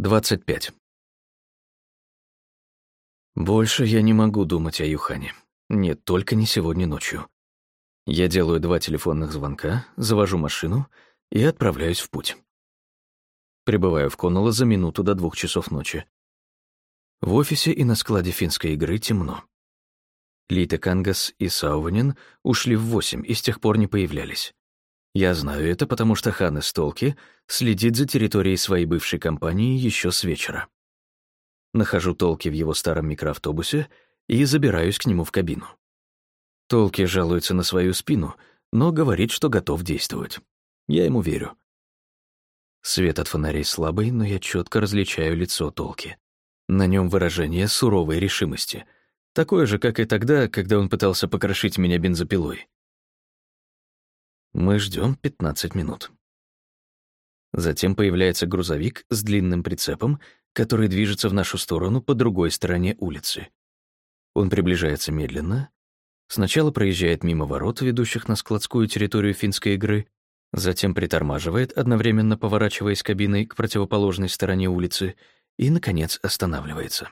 25. Больше я не могу думать о Юхане. Нет, только не сегодня ночью. Я делаю два телефонных звонка, завожу машину и отправляюсь в путь. Прибываю в Коннелла за минуту до двух часов ночи. В офисе и на складе финской игры темно. Лита Кангас и Сауванин ушли в восемь и с тех пор не появлялись. Я знаю это, потому что Ханнес Толки следит за территорией своей бывшей компании еще с вечера. Нахожу Толки в его старом микроавтобусе и забираюсь к нему в кабину. Толки жалуется на свою спину, но говорит, что готов действовать. Я ему верю. Свет от фонарей слабый, но я четко различаю лицо Толки. На нем выражение суровой решимости, такое же, как и тогда, когда он пытался покрошить меня бензопилой. Мы ждем 15 минут. Затем появляется грузовик с длинным прицепом, который движется в нашу сторону по другой стороне улицы. Он приближается медленно. Сначала проезжает мимо ворот, ведущих на складскую территорию финской игры, затем притормаживает, одновременно поворачиваясь кабиной к противоположной стороне улицы и, наконец, останавливается.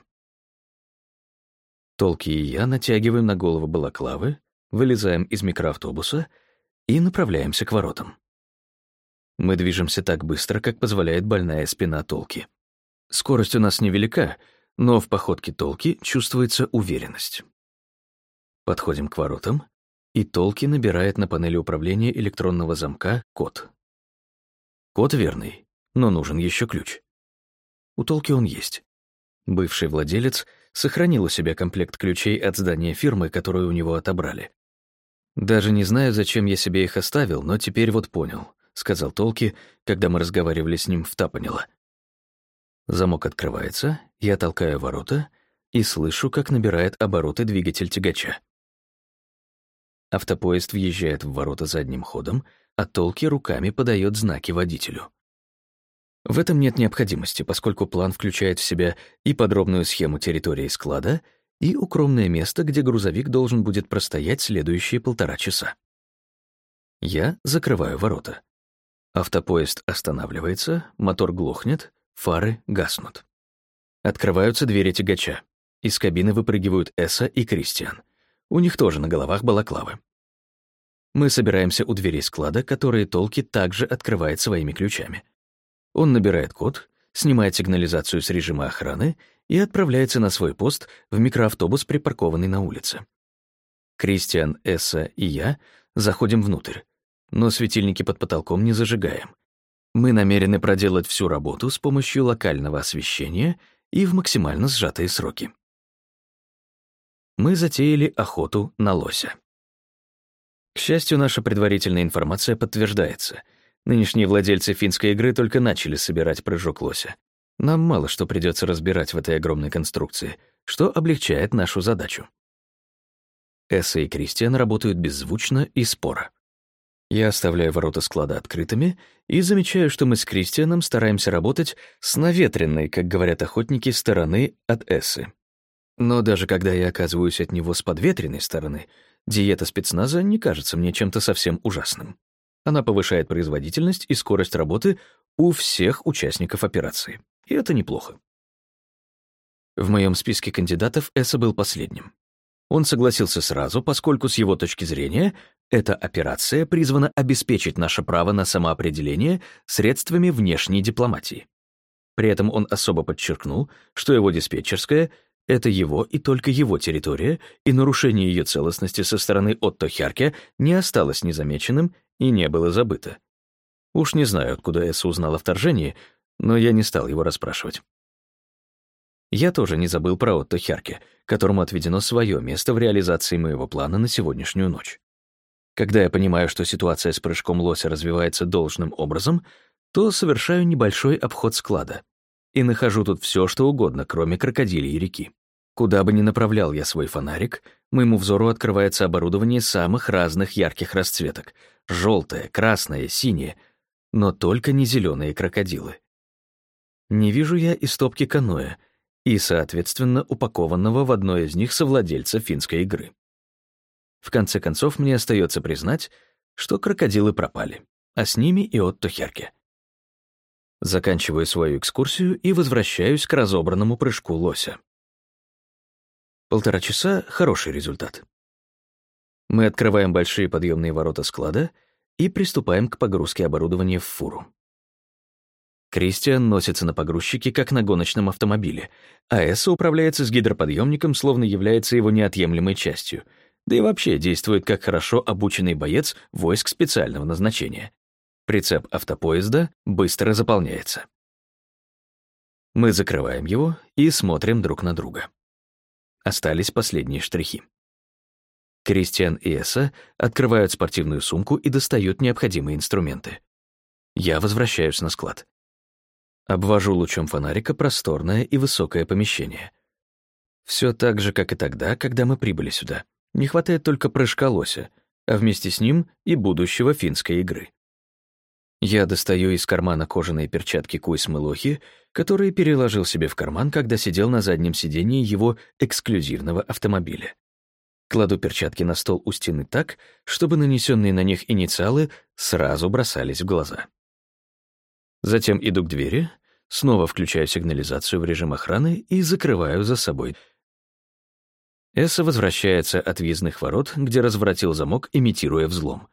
Толки и я натягиваем на голову балаклавы, вылезаем из микроавтобуса — и направляемся к воротам. Мы движемся так быстро, как позволяет больная спина Толки. Скорость у нас невелика, но в походке Толки чувствуется уверенность. Подходим к воротам, и Толки набирает на панели управления электронного замка код. Код верный, но нужен еще ключ. У Толки он есть. Бывший владелец сохранил у себя комплект ключей от здания фирмы, которую у него отобрали. «Даже не знаю, зачем я себе их оставил, но теперь вот понял», — сказал Толки, когда мы разговаривали с ним в Тапанило. Замок открывается, я толкаю ворота и слышу, как набирает обороты двигатель тягача. Автопоезд въезжает в ворота задним ходом, а Толки руками подает знаки водителю. В этом нет необходимости, поскольку план включает в себя и подробную схему территории склада — и укромное место, где грузовик должен будет простоять следующие полтора часа. Я закрываю ворота. Автопоезд останавливается, мотор глохнет, фары гаснут. Открываются двери тягача. Из кабины выпрыгивают Эсса и Кристиан. У них тоже на головах балаклавы. Мы собираемся у дверей склада, которые Толки также открывает своими ключами. Он набирает код, снимает сигнализацию с режима охраны и отправляется на свой пост в микроавтобус, припаркованный на улице. Кристиан, Эсса и я заходим внутрь, но светильники под потолком не зажигаем. Мы намерены проделать всю работу с помощью локального освещения и в максимально сжатые сроки. Мы затеяли охоту на лося. К счастью, наша предварительная информация подтверждается. Нынешние владельцы финской игры только начали собирать прыжок лося. Нам мало что придется разбирать в этой огромной конструкции, что облегчает нашу задачу. Эсса и Кристиан работают беззвучно и споро. Я оставляю ворота склада открытыми и замечаю, что мы с Кристианом стараемся работать с наветренной, как говорят охотники, стороны от Эссы. Но даже когда я оказываюсь от него с подветренной стороны, диета спецназа не кажется мне чем-то совсем ужасным. Она повышает производительность и скорость работы у всех участников операции и это неплохо. В моем списке кандидатов Эсса был последним. Он согласился сразу, поскольку с его точки зрения эта операция призвана обеспечить наше право на самоопределение средствами внешней дипломатии. При этом он особо подчеркнул, что его диспетчерская — это его и только его территория, и нарушение ее целостности со стороны Отто Хярке не осталось незамеченным и не было забыто. Уж не знаю, откуда Эсса узнал о вторжении, но я не стал его расспрашивать. Я тоже не забыл про Отто Хярке, которому отведено свое место в реализации моего плана на сегодняшнюю ночь. Когда я понимаю, что ситуация с прыжком лося развивается должным образом, то совершаю небольшой обход склада и нахожу тут все, что угодно, кроме крокодилей реки. Куда бы ни направлял я свой фонарик, моему взору открывается оборудование самых разных ярких расцветок — желтое, красное, синее, но только не зеленые крокодилы. Не вижу я и стопки каноэ, и, соответственно, упакованного в одно из них совладельца финской игры. В конце концов, мне остается признать, что крокодилы пропали, а с ними и Отто Херке. Заканчиваю свою экскурсию и возвращаюсь к разобранному прыжку лося. Полтора часа — хороший результат. Мы открываем большие подъемные ворота склада и приступаем к погрузке оборудования в фуру. Кристиан носится на погрузчике, как на гоночном автомобиле, а Эсса управляется с гидроподъемником, словно является его неотъемлемой частью, да и вообще действует как хорошо обученный боец войск специального назначения. Прицеп автопоезда быстро заполняется. Мы закрываем его и смотрим друг на друга. Остались последние штрихи. Кристиан и Эсса открывают спортивную сумку и достают необходимые инструменты. Я возвращаюсь на склад. Обвожу лучом фонарика просторное и высокое помещение. Все так же, как и тогда, когда мы прибыли сюда. Не хватает только прыжка лося, а вместе с ним и будущего финской игры. Я достаю из кармана кожаные перчатки Куйсмы Лохи, которые переложил себе в карман, когда сидел на заднем сидении его эксклюзивного автомобиля. Кладу перчатки на стол у стены так, чтобы нанесенные на них инициалы сразу бросались в глаза. Затем иду к двери, снова включаю сигнализацию в режим охраны и закрываю за собой. Эсса возвращается от въездных ворот, где разворотил замок, имитируя взлом.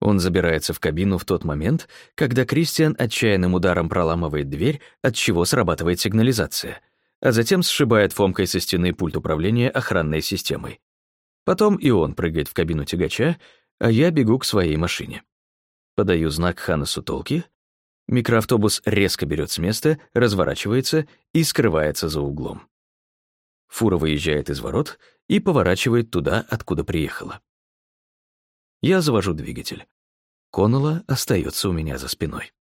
Он забирается в кабину в тот момент, когда Кристиан отчаянным ударом проламывает дверь, от чего срабатывает сигнализация, а затем сшибает фомкой со стены пульт управления охранной системой. Потом и он прыгает в кабину тягача, а я бегу к своей машине. Подаю знак Ханасу Толки, Микроавтобус резко берет с места, разворачивается и скрывается за углом. Фура выезжает из ворот и поворачивает туда, откуда приехала. Я завожу двигатель. Коннелла остается у меня за спиной.